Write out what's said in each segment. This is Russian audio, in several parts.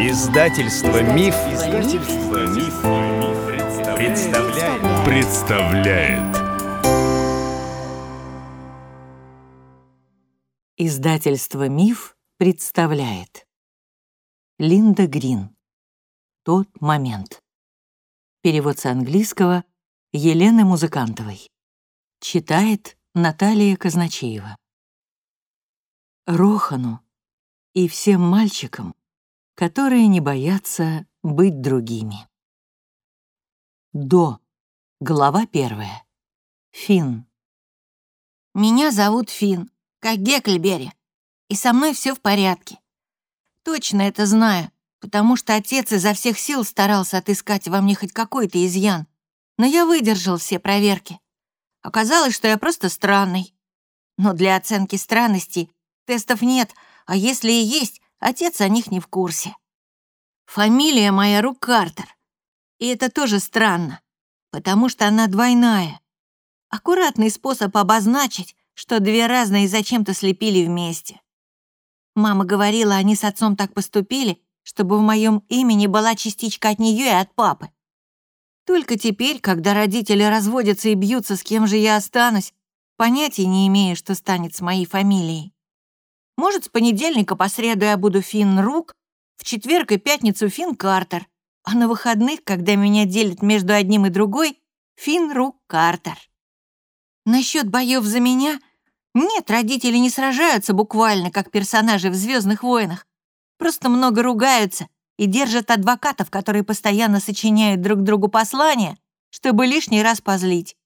Издательство Миф, Издательство Миф, представляет. представляет. Издательство Миф представляет. Линда Грин. Тот момент. Перевод с английского Елены Музыкантовой. Читает Наталья Казначеева. Рохану и всем мальчикам, которые не боятся быть другими. До. Глава первая. Фин. Меня зовут Фин, как Гекльбери, и со мной все в порядке. Точно это знаю, потому что отец изо всех сил старался отыскать во мне хоть какой-то изъян, но я выдержал все проверки. Оказалось, что я просто странный. Но для оценки странностей тестов нет, а если и есть, отец о них не в курсе. Фамилия моя Ру Картер. И это тоже странно, потому что она двойная. Аккуратный способ обозначить, что две разные зачем-то слепили вместе. Мама говорила, они с отцом так поступили, чтобы в моем имени была частичка от нее и от папы. Только теперь, когда родители разводятся и бьются, с кем же я останусь, понятия не имею, что станет с моей фамилией. Может, с понедельника по среду я буду Финн Рук, в четверг и пятницу Финн Картер, а на выходных, когда меня делят между одним и другой, Финн Рук Картер. Насчет боев за меня? Нет, родители не сражаются буквально, как персонажи в Звездных войнах. Просто много ругаются и держат адвокатов, которые постоянно сочиняют друг другу послания, чтобы лишний раз позлить.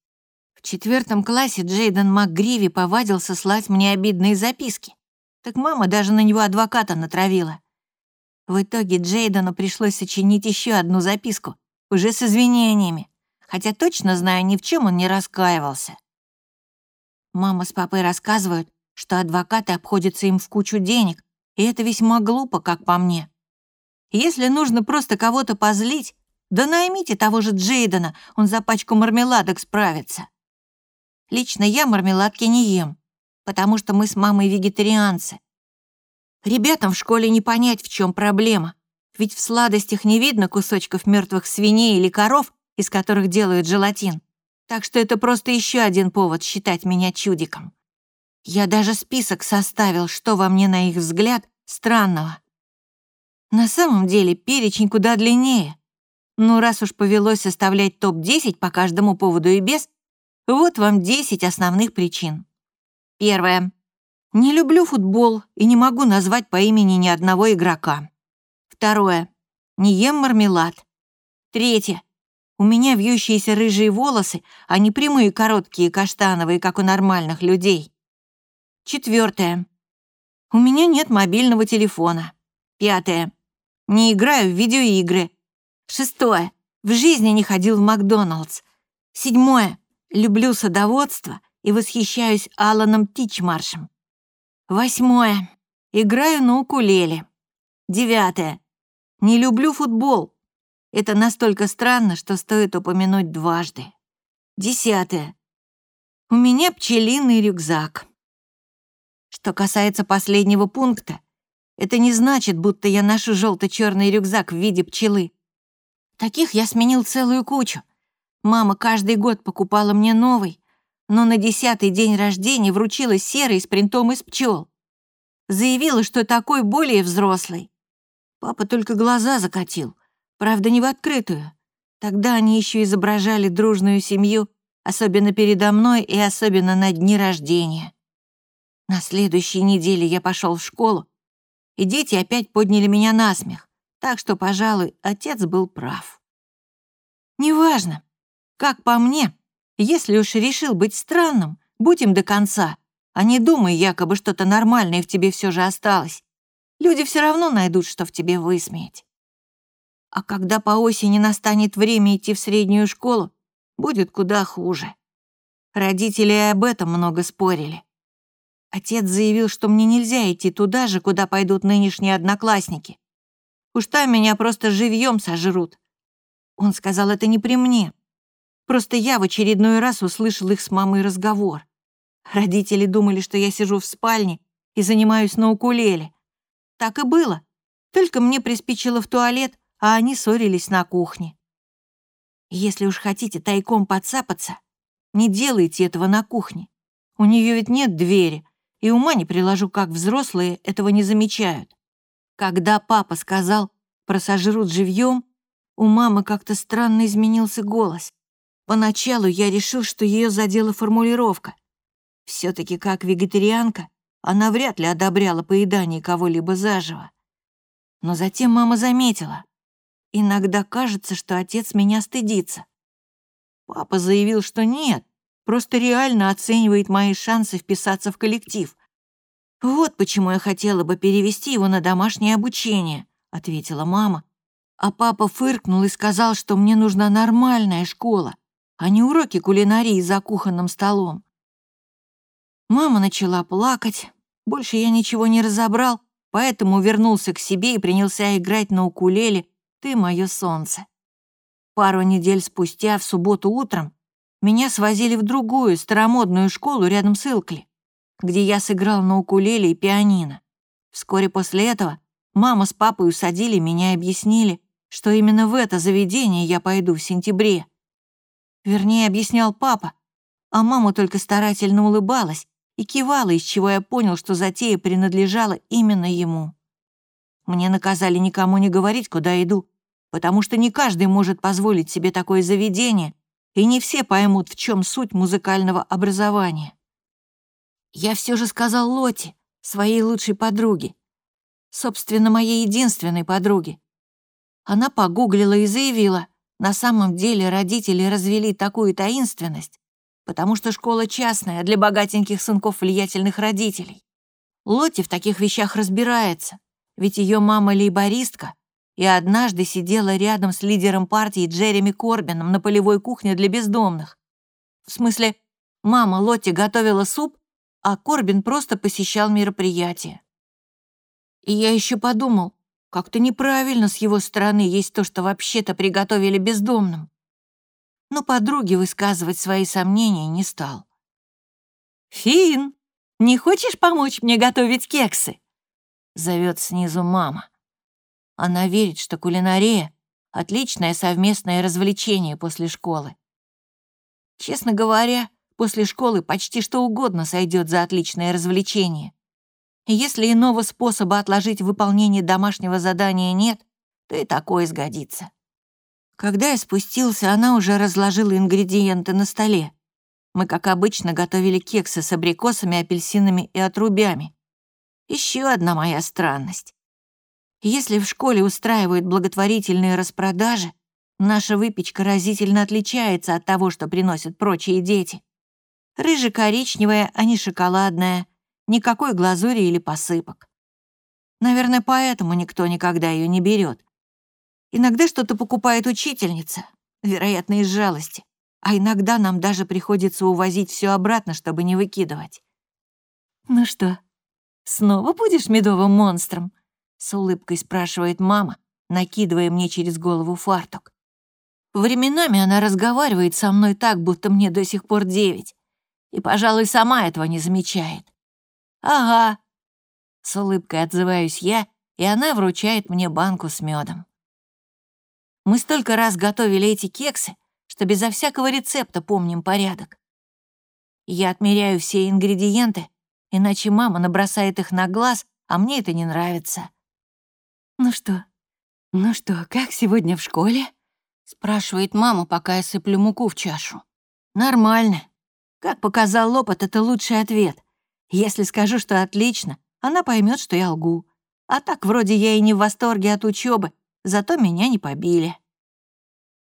В четвертом классе Джейден МакГриви повадился слать мне обидные записки. Так мама даже на него адвоката натравила. В итоге Джейдену пришлось сочинить еще одну записку, уже с извинениями, хотя точно знаю, ни в чем он не раскаивался. Мама с папой рассказывают, что адвокаты обходятся им в кучу денег, и это весьма глупо, как по мне. Если нужно просто кого-то позлить, да наймите того же Джейдена, он за пачку мармеладок справится. Лично я мармеладки не ем, потому что мы с мамой вегетарианцы. Ребятам в школе не понять, в чем проблема, ведь в сладостях не видно кусочков мертвых свиней или коров, из которых делают желатин. Так что это просто еще один повод считать меня чудиком. Я даже список составил, что во мне, на их взгляд, странного. На самом деле перечень куда длиннее. Ну, раз уж повелось составлять топ-10 по каждому поводу и без, вот вам 10 основных причин. Первое. Не люблю футбол и не могу назвать по имени ни одного игрока. Второе. Не ем мармелад. Третье. У меня вьющиеся рыжие волосы, а не прямые короткие каштановые, как у нормальных людей. Четвертое. У меня нет мобильного телефона. Пятое. Не играю в видеоигры. Шестое. В жизни не ходил в Макдоналдс. Седьмое. Люблю садоводство и восхищаюсь Аланом Тичмаршем. Восьмое. Играю на укулеле. Девятое. Не люблю футбол. Это настолько странно, что стоит упомянуть дважды. Десятое. У меня пчелиный рюкзак. Что касается последнего пункта, это не значит, будто я ношу желто-черный рюкзак в виде пчелы. Таких я сменил целую кучу. Мама каждый год покупала мне новый, но на десятый день рождения вручила серый с принтом из пчел. Заявила, что такой более взрослый. Папа только глаза закатил, правда, не в открытую. Тогда они еще изображали дружную семью, особенно передо мной и особенно на дни рождения. На следующей неделе я пошел в школу, и дети опять подняли меня на смех, так что, пожалуй, отец был прав. Неважно, как по мне, если уж решил быть странным, будь им до конца, а не думай, якобы что-то нормальное в тебе все же осталось. Люди все равно найдут, что в тебе высмеять. А когда по осени настанет время идти в среднюю школу, будет куда хуже. Родители об этом много спорили. Отец заявил, что мне нельзя идти туда же, куда пойдут нынешние одноклассники. Уж там меня просто живьем сожрут. Он сказал это не при мне. Просто я в очередной раз услышал их с мамой разговор. Родители думали, что я сижу в спальне и занимаюсь на укулеле. Так и было. Только мне приспичило в туалет, а они ссорились на кухне. Если уж хотите тайком подцапаться, не делайте этого на кухне. У нее ведь нет двери, и ума не приложу, как взрослые этого не замечают. Когда папа сказал про сожрут живьем, у мамы как-то странно изменился голос. Поначалу я решил, что ее задела формулировка. все таки как вегетарианка, она вряд ли одобряла поедание кого-либо заживо. Но затем мама заметила. Иногда кажется, что отец меня стыдится. Папа заявил, что нет, просто реально оценивает мои шансы вписаться в коллектив. Вот почему я хотела бы перевести его на домашнее обучение, ответила мама. А папа фыркнул и сказал, что мне нужна нормальная школа, а не уроки кулинарии за кухонным столом. Мама начала плакать. Больше я ничего не разобрал, поэтому вернулся к себе и принялся играть на укулеле «Ты мое солнце». Пару недель спустя, в субботу утром, меня свозили в другую, старомодную школу рядом с Илкли, где я сыграл на укулеле и пианино. Вскоре после этого мама с папой усадили меня и объяснили, что именно в это заведение я пойду в сентябре. Вернее, объяснял папа, а мама только старательно улыбалась и кивала, из чего я понял, что затея принадлежала именно ему. Мне наказали никому не говорить, куда иду, потому что не каждый может позволить себе такое заведение, и не все поймут, в чем суть музыкального образования. Я все же сказал Лоте, своей лучшей подруге, собственно, моей единственной подруге. Она погуглила и заявила, на самом деле родители развели такую таинственность, потому что школа частная для богатеньких сынков влиятельных родителей. Лоти в таких вещах разбирается, ведь ее мама лейбористка, и однажды сидела рядом с лидером партии Джереми Корбином на полевой кухне для бездомных. В смысле, мама Лотти готовила суп, а Корбин просто посещал мероприятия. И я еще подумал, как-то неправильно с его стороны есть то, что вообще-то приготовили бездомным. Но подруге высказывать свои сомнения не стал. «Фин, не хочешь помочь мне готовить кексы?» Зовет снизу мама. Она верит, что кулинария — отличное совместное развлечение после школы. Честно говоря, после школы почти что угодно сойдет за отличное развлечение. Если иного способа отложить выполнение домашнего задания нет, то и такое сгодится. Когда я спустился, она уже разложила ингредиенты на столе. Мы, как обычно, готовили кексы с абрикосами, апельсинами и отрубями. Еще одна моя странность. Если в школе устраивают благотворительные распродажи, наша выпечка разительно отличается от того, что приносят прочие дети. Рыже-коричневая, а не шоколадная, никакой глазури или посыпок. Наверное, поэтому никто никогда ее не берет. Иногда что-то покупает учительница, вероятно, из жалости, а иногда нам даже приходится увозить все обратно, чтобы не выкидывать. «Ну что, снова будешь медовым монстром?» С улыбкой спрашивает мама, накидывая мне через голову фартук. Временами она разговаривает со мной так, будто мне до сих пор девять. И, пожалуй, сама этого не замечает. «Ага». С улыбкой отзываюсь я, и она вручает мне банку с медом. Мы столько раз готовили эти кексы, что безо всякого рецепта помним порядок. Я отмеряю все ингредиенты, иначе мама набросает их на глаз, а мне это не нравится. «Ну что? Ну что, как сегодня в школе?» спрашивает мама, пока я сыплю муку в чашу. «Нормально. Как показал опыт, это лучший ответ. Если скажу, что отлично, она поймет, что я лгу. А так вроде я и не в восторге от учебы, зато меня не побили».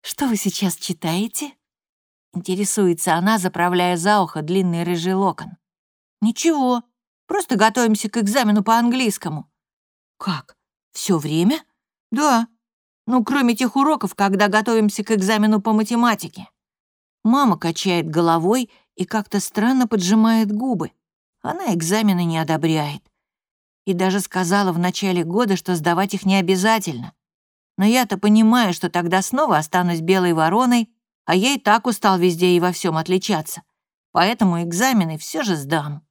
«Что вы сейчас читаете?» Интересуется она, заправляя за ухо длинный рыжий локон. «Ничего, просто готовимся к экзамену по английскому». «Как? Все время? Да. Ну, кроме тех уроков, когда готовимся к экзамену по математике. Мама качает головой и как-то странно поджимает губы. Она экзамены не одобряет. И даже сказала в начале года, что сдавать их не обязательно. Но я-то понимаю, что тогда снова останусь белой вороной, а я и так устал везде и во всем отличаться. Поэтому экзамены все же сдам.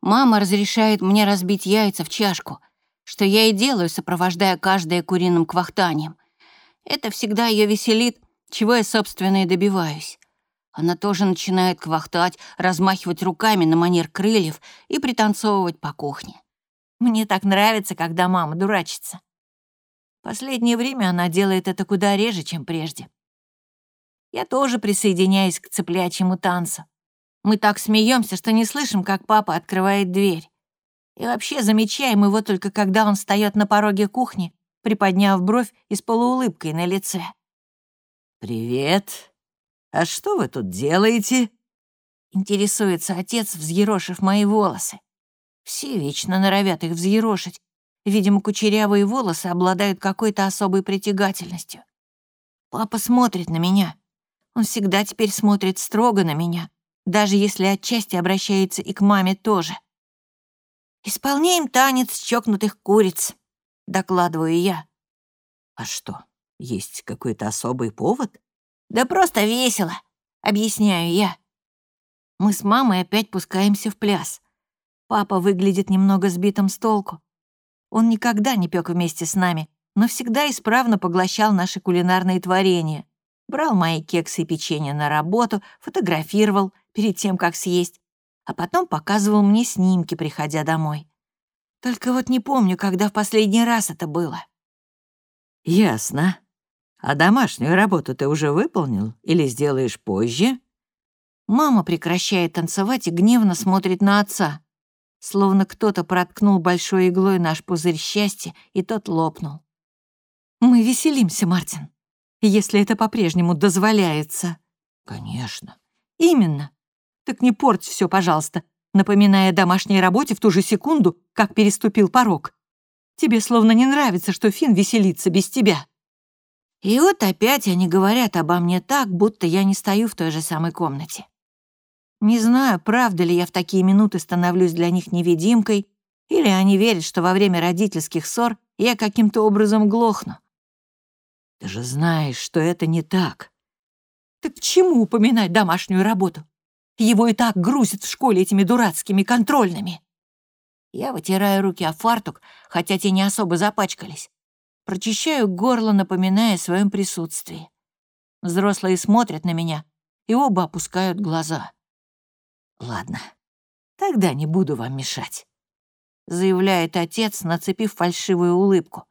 Мама разрешает мне разбить яйца в чашку — что я и делаю, сопровождая каждое куриным квахтанием. Это всегда ее веселит, чего я, собственно, и добиваюсь. Она тоже начинает квахтать, размахивать руками на манер крыльев и пританцовывать по кухне. Мне так нравится, когда мама дурачится. Последнее время она делает это куда реже, чем прежде. Я тоже присоединяюсь к цыплячьему танцу. Мы так смеемся, что не слышим, как папа открывает дверь. И вообще замечаем его только когда он встает на пороге кухни, приподняв бровь и с полуулыбкой на лице. «Привет. А что вы тут делаете?» Интересуется отец, взъерошив мои волосы. Все вечно норовят их взъерошить. Видимо, кучерявые волосы обладают какой-то особой притягательностью. Папа смотрит на меня. Он всегда теперь смотрит строго на меня, даже если отчасти обращается и к маме тоже. «Исполняем танец чокнутых куриц», — докладываю я. «А что, есть какой-то особый повод?» «Да просто весело», — объясняю я. Мы с мамой опять пускаемся в пляс. Папа выглядит немного сбитым с толку. Он никогда не пек вместе с нами, но всегда исправно поглощал наши кулинарные творения. Брал мои кексы и печенье на работу, фотографировал перед тем, как съесть, а потом показывал мне снимки, приходя домой. Только вот не помню, когда в последний раз это было. «Ясно. А домашнюю работу ты уже выполнил или сделаешь позже?» Мама прекращает танцевать и гневно смотрит на отца, словно кто-то проткнул большой иглой наш пузырь счастья, и тот лопнул. «Мы веселимся, Мартин, если это по-прежнему дозволяется». «Конечно». «Именно. Так не порть все, пожалуйста, напоминая о домашней работе в ту же секунду, как переступил порог. Тебе словно не нравится, что Фин веселится без тебя. И вот опять они говорят обо мне так, будто я не стою в той же самой комнате. Не знаю, правда ли я в такие минуты становлюсь для них невидимкой, или они верят, что во время родительских ссор я каким-то образом глохну. Ты же знаешь, что это не так. Так к чему упоминать домашнюю работу? Его и так грузят в школе этими дурацкими контрольными. Я вытираю руки о фартук, хотя те не особо запачкались. Прочищаю горло, напоминая о своем присутствии. Взрослые смотрят на меня, и оба опускают глаза. «Ладно, тогда не буду вам мешать», — заявляет отец, нацепив фальшивую улыбку.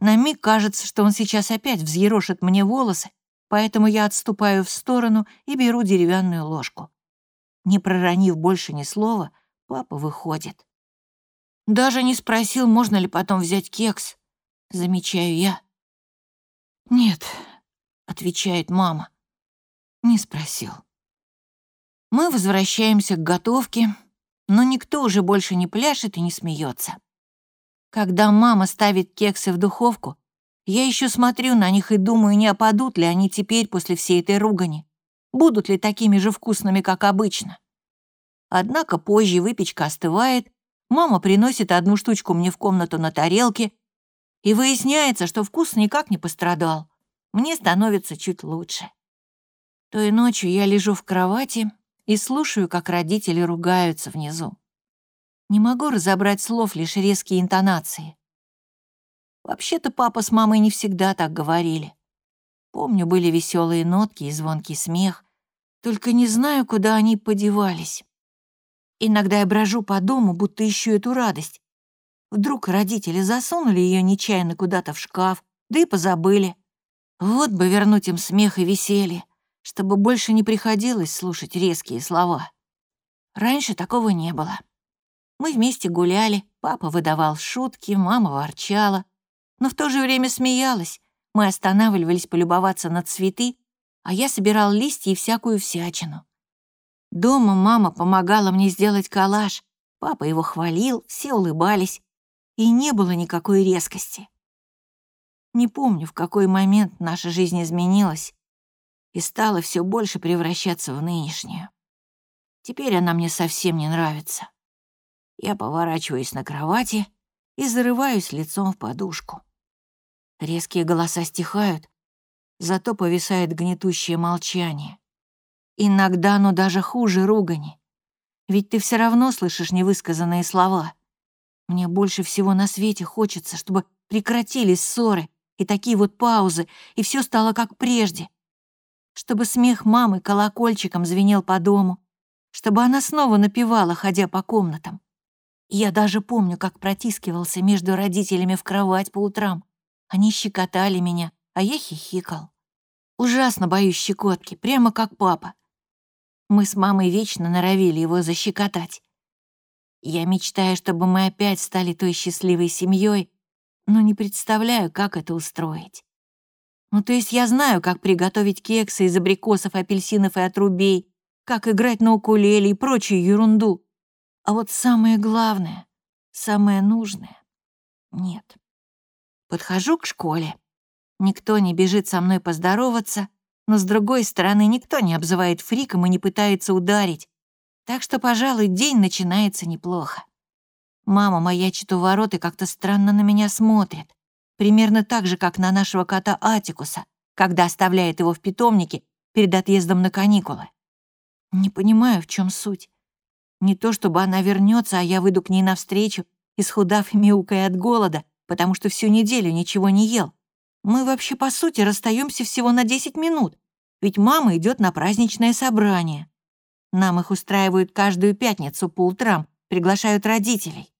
На миг кажется, что он сейчас опять взъерошит мне волосы, поэтому я отступаю в сторону и беру деревянную ложку. Не проронив больше ни слова, папа выходит. Даже не спросил, можно ли потом взять кекс, замечаю я. «Нет», — отвечает мама, — «не спросил». Мы возвращаемся к готовке, но никто уже больше не пляшет и не смеется. Когда мама ставит кексы в духовку, я еще смотрю на них и думаю, не опадут ли они теперь после всей этой ругани будут ли такими же вкусными, как обычно. Однако позже выпечка остывает, мама приносит одну штучку мне в комнату на тарелке, и выясняется, что вкус никак не пострадал. Мне становится чуть лучше. Той ночью я лежу в кровати и слушаю, как родители ругаются внизу. Не могу разобрать слов, лишь резкие интонации. Вообще-то папа с мамой не всегда так говорили. Помню, были веселые нотки и звонкий смех, только не знаю, куда они подевались. Иногда я брожу по дому, будто ищу эту радость. Вдруг родители засунули ее нечаянно куда-то в шкаф, да и позабыли. Вот бы вернуть им смех и веселье, чтобы больше не приходилось слушать резкие слова. Раньше такого не было. Мы вместе гуляли, папа выдавал шутки, мама ворчала, но в то же время смеялась, мы останавливались полюбоваться на цветы, а я собирал листья и всякую всячину. Дома мама помогала мне сделать коллаж, папа его хвалил, все улыбались, и не было никакой резкости. Не помню, в какой момент наша жизнь изменилась и стала все больше превращаться в нынешнюю. Теперь она мне совсем не нравится. Я поворачиваюсь на кровати и зарываюсь лицом в подушку. Резкие голоса стихают, зато повисает гнетущее молчание. Иногда оно даже хуже ругани, ведь ты все равно слышишь невысказанные слова. Мне больше всего на свете хочется, чтобы прекратились ссоры и такие вот паузы, и все стало как прежде. Чтобы смех мамы колокольчиком звенел по дому, чтобы она снова напевала, ходя по комнатам. Я даже помню, как протискивался между родителями в кровать по утрам. Они щекотали меня, а я хихикал. Ужасно боюсь щекотки, прямо как папа. Мы с мамой вечно норовили его защекотать. Я мечтаю, чтобы мы опять стали той счастливой семьей, но не представляю, как это устроить. Ну, то есть я знаю, как приготовить кексы из абрикосов, апельсинов и отрубей, как играть на укулеле и прочую ерунду. А вот самое главное, самое нужное — нет. Подхожу к школе. Никто не бежит со мной поздороваться, но, с другой стороны, никто не обзывает фриком и не пытается ударить. Так что, пожалуй, день начинается неплохо. Мама маячит у ворот и как-то странно на меня смотрит. Примерно так же, как на нашего кота Атикуса, когда оставляет его в питомнике перед отъездом на каникулы. Не понимаю, в чем суть. Не то, чтобы она вернется, а я выйду к ней навстречу, исхудав и мяукая от голода, потому что всю неделю ничего не ел. Мы вообще, по сути, расстаемся всего на 10 минут, ведь мама идет на праздничное собрание. Нам их устраивают каждую пятницу по утрам, приглашают родителей.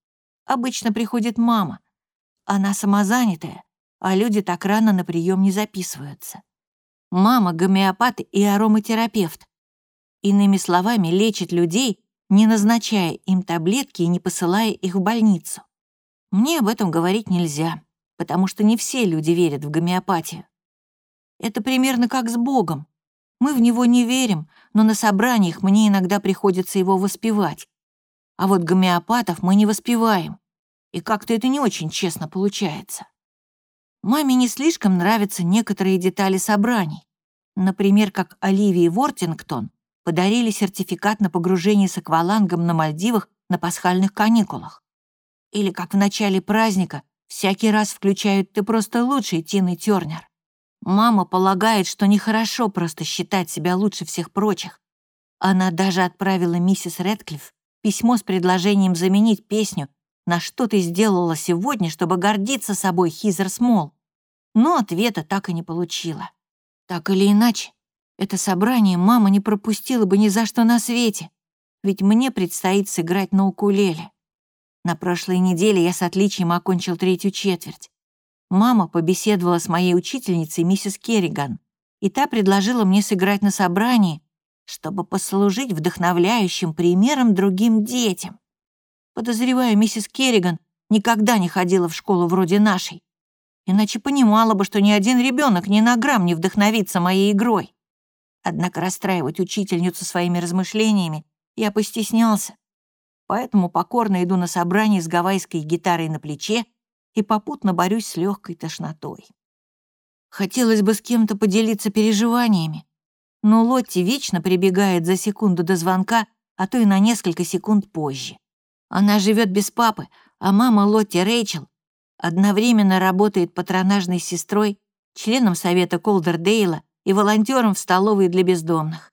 Обычно приходит мама. Она самозанятая, а люди так рано на прием не записываются. Мама — гомеопат и ароматерапевт. Иными словами, лечит людей, не назначая им таблетки и не посылая их в больницу. Мне об этом говорить нельзя, потому что не все люди верят в гомеопатию. Это примерно как с Богом. Мы в него не верим, но на собраниях мне иногда приходится его воспевать. А вот гомеопатов мы не воспеваем. И как-то это не очень честно получается. Маме не слишком нравятся некоторые детали собраний. Например, как Оливии Вортингтон подарили сертификат на погружение с аквалангом на Мальдивах на пасхальных каникулах. Или как в начале праздника всякий раз включают «ты просто лучший, Тины Тёрнер». Мама полагает, что нехорошо просто считать себя лучше всех прочих. Она даже отправила миссис Рэдклифф письмо с предложением заменить песню «На что ты сделала сегодня, чтобы гордиться собой, Хизер Смол?» Но ответа так и не получила. Так или иначе, это собрание мама не пропустила бы ни за что на свете, ведь мне предстоит сыграть на укулеле. На прошлой неделе я с отличием окончил третью четверть. Мама побеседовала с моей учительницей, миссис Керриган, и та предложила мне сыграть на собрании, чтобы послужить вдохновляющим примером другим детям. Подозреваю, миссис Керриган никогда не ходила в школу вроде нашей, иначе понимала бы, что ни один ребенок ни на грамм не вдохновится моей игрой. Однако расстраивать учительницу своими размышлениями я постеснялся, поэтому покорно иду на собрание с гавайской гитарой на плече и попутно борюсь с легкой тошнотой. Хотелось бы с кем-то поделиться переживаниями, но Лотти вечно прибегает за секунду до звонка, а то и на несколько секунд позже. Она живет без папы, а мама Лотти Рэйчел одновременно работает патронажной сестрой, членом совета Колдердейла и волонтером в столовой для бездомных.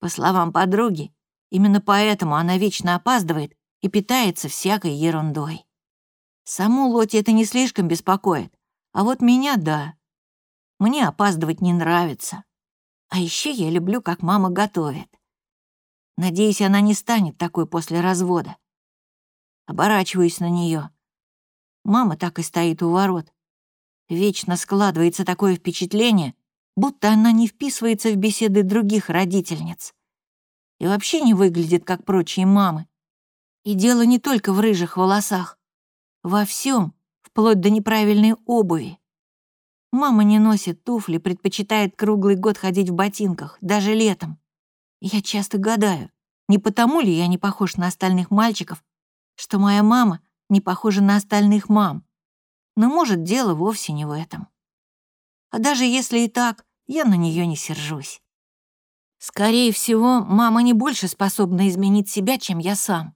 По словам подруги, именно поэтому она вечно опаздывает и питается всякой ерундой. Саму Лоти это не слишком беспокоит, а вот меня — да. Мне опаздывать не нравится. А еще я люблю, как мама готовит. Надеюсь, она не станет такой после развода. Оборачиваюсь на нее. Мама так и стоит у ворот. Вечно складывается такое впечатление, будто она не вписывается в беседы других родительниц. И вообще не выглядит, как прочие мамы. И дело не только в рыжих волосах. Во всем, вплоть до неправильной обуви. Мама не носит туфли, предпочитает круглый год ходить в ботинках, даже летом. Я часто гадаю, не потому ли я не похож на остальных мальчиков, что моя мама не похожа на остальных мам. Но, может, дело вовсе не в этом. А даже если и так, я на нее не сержусь. Скорее всего, мама не больше способна изменить себя, чем я сам.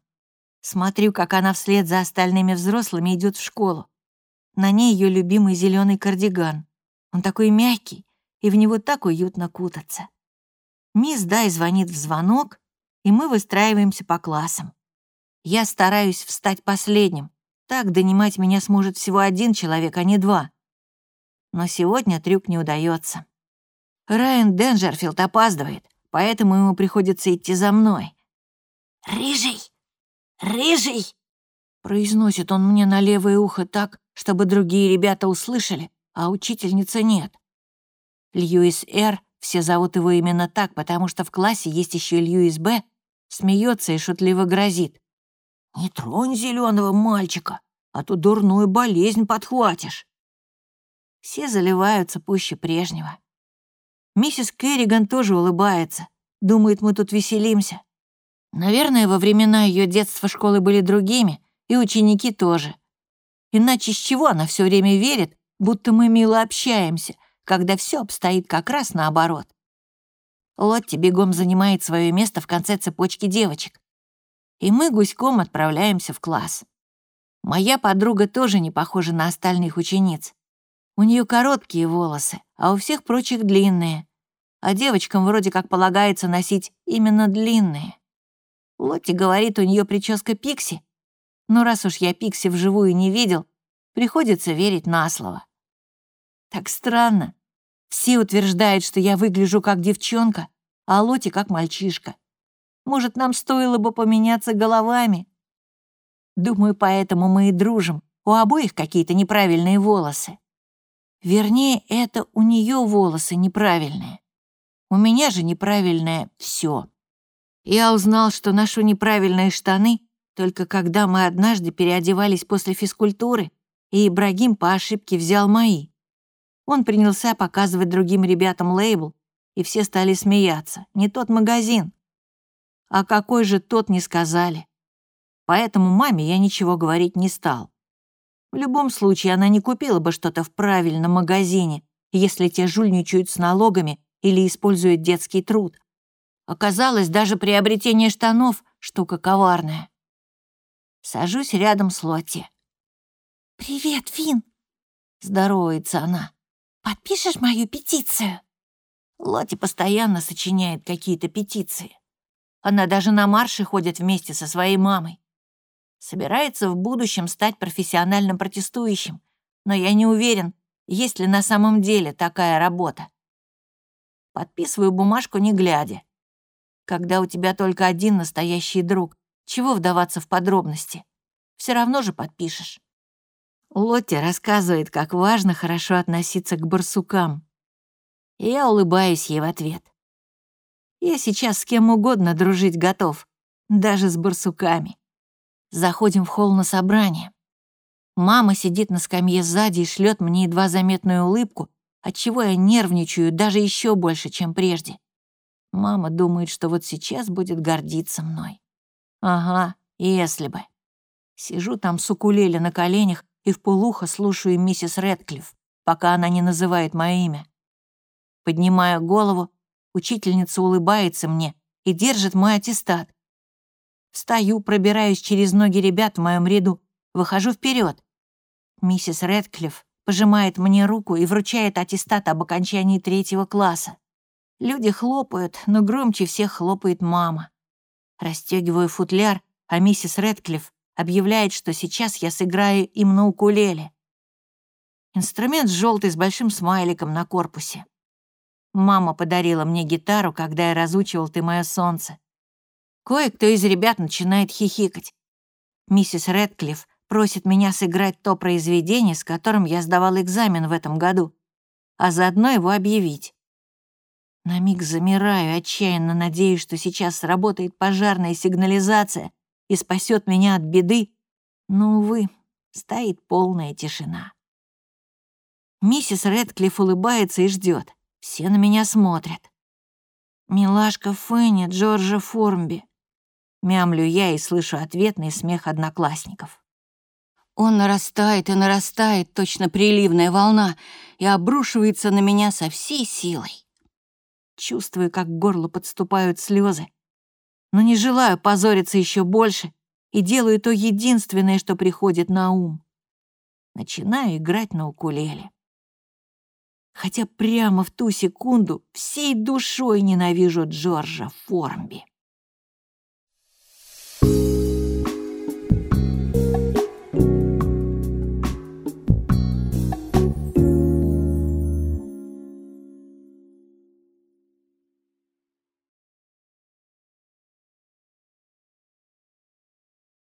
Смотрю, как она вслед за остальными взрослыми идет в школу. На ней ее любимый зеленый кардиган. Он такой мягкий, и в него так уютно кутаться. Мисс Дай звонит в звонок, и мы выстраиваемся по классам. Я стараюсь встать последним, так донимать меня сможет всего один человек, а не два. Но сегодня трюк не удается. Райан Денджерфилд опаздывает, поэтому ему приходится идти за мной. «Рыжий! Рыжий!» Произносит он мне на левое ухо так, чтобы другие ребята услышали, а учительницы нет. Льюис Р. Все зовут его именно так, потому что в классе есть еще Льюис Б. Смеется и шутливо грозит. «Не тронь зеленого мальчика, а то дурную болезнь подхватишь». Все заливаются пуще прежнего. Миссис Керриган тоже улыбается, думает, мы тут веселимся. Наверное, во времена ее детства школы были другими, и ученики тоже. Иначе с чего она все время верит, будто мы мило общаемся, когда все обстоит как раз наоборот? Лотти бегом занимает свое место в конце цепочки девочек. И мы гуськом отправляемся в класс. Моя подруга тоже не похожа на остальных учениц. У нее короткие волосы, а у всех прочих длинные. А девочкам вроде как полагается носить именно длинные. Лотти говорит, у нее прическа Пикси, но раз уж я Пикси вживую не видел, приходится верить на слово. Так странно. Все утверждают, что я выгляжу как девчонка, а Лоти как мальчишка. Может, нам стоило бы поменяться головами? Думаю, поэтому мы и дружим. У обоих какие-то неправильные волосы. Вернее, это у нее волосы неправильные. У меня же неправильное все. Я узнал, что ношу неправильные штаны только когда мы однажды переодевались после физкультуры, и Ибрагим по ошибке взял мои. Он принялся показывать другим ребятам лейбл, и все стали смеяться. Не тот магазин. А какой же тот не сказали. Поэтому маме я ничего говорить не стал. В любом случае, она не купила бы что-то в правильном магазине, если те жульничают с налогами или используют детский труд. Оказалось, даже приобретение штанов — штука коварная. Сажусь рядом с Лотти. «Привет, Фин. Здоровается она. «Подпишешь мою петицию?» Лотти постоянно сочиняет какие-то петиции. Она даже на марши ходит вместе со своей мамой. Собирается в будущем стать профессиональным протестующим, но я не уверен, есть ли на самом деле такая работа. Подписываю бумажку не глядя. Когда у тебя только один настоящий друг, чего вдаваться в подробности? Все равно же подпишешь. Лотти рассказывает, как важно хорошо относиться к барсукам. Я улыбаюсь ей в ответ. Я сейчас с кем угодно дружить готов, даже с барсуками. Заходим в холл на собрание. Мама сидит на скамье сзади и шлет мне едва заметную улыбку, отчего я нервничаю даже еще больше, чем прежде. Мама думает, что вот сейчас будет гордиться мной. Ага, если бы. Сижу там с укулеле на коленях и в полухо слушаю миссис Рэдклифф, пока она не называет мое имя. Поднимаю голову, учительница улыбается мне и держит мой аттестат. Встаю, пробираюсь через ноги ребят в моем ряду, выхожу вперед. Миссис Рэдклифф пожимает мне руку и вручает аттестат об окончании третьего класса. Люди хлопают, но громче всех хлопает мама. Растягиваю футляр, а миссис Рэдклифф объявляет, что сейчас я сыграю им на укулеле. Инструмент желтый с большим смайликом на корпусе. Мама подарила мне гитару, когда я разучивал «Ты мое солнце». Кое-кто из ребят начинает хихикать. Миссис Рэдклифф просит меня сыграть то произведение, с которым я сдавал экзамен в этом году, а заодно его объявить. На миг замираю, отчаянно надеюсь, что сейчас сработает пожарная сигнализация и спасет меня от беды, но, увы, стоит полная тишина. Миссис Редклифф улыбается и ждет. Все на меня смотрят. «Милашка Фенни Джорджа Формби», — мямлю я и слышу ответный смех одноклассников. Он нарастает и нарастает, точно приливная волна, и обрушивается на меня со всей силой. Чувствую, как к горлу подступают слезы, но не желаю позориться еще больше и делаю то единственное, что приходит на ум. Начинаю играть на укулеле. Хотя прямо в ту секунду всей душой ненавижу Джорджа Формби.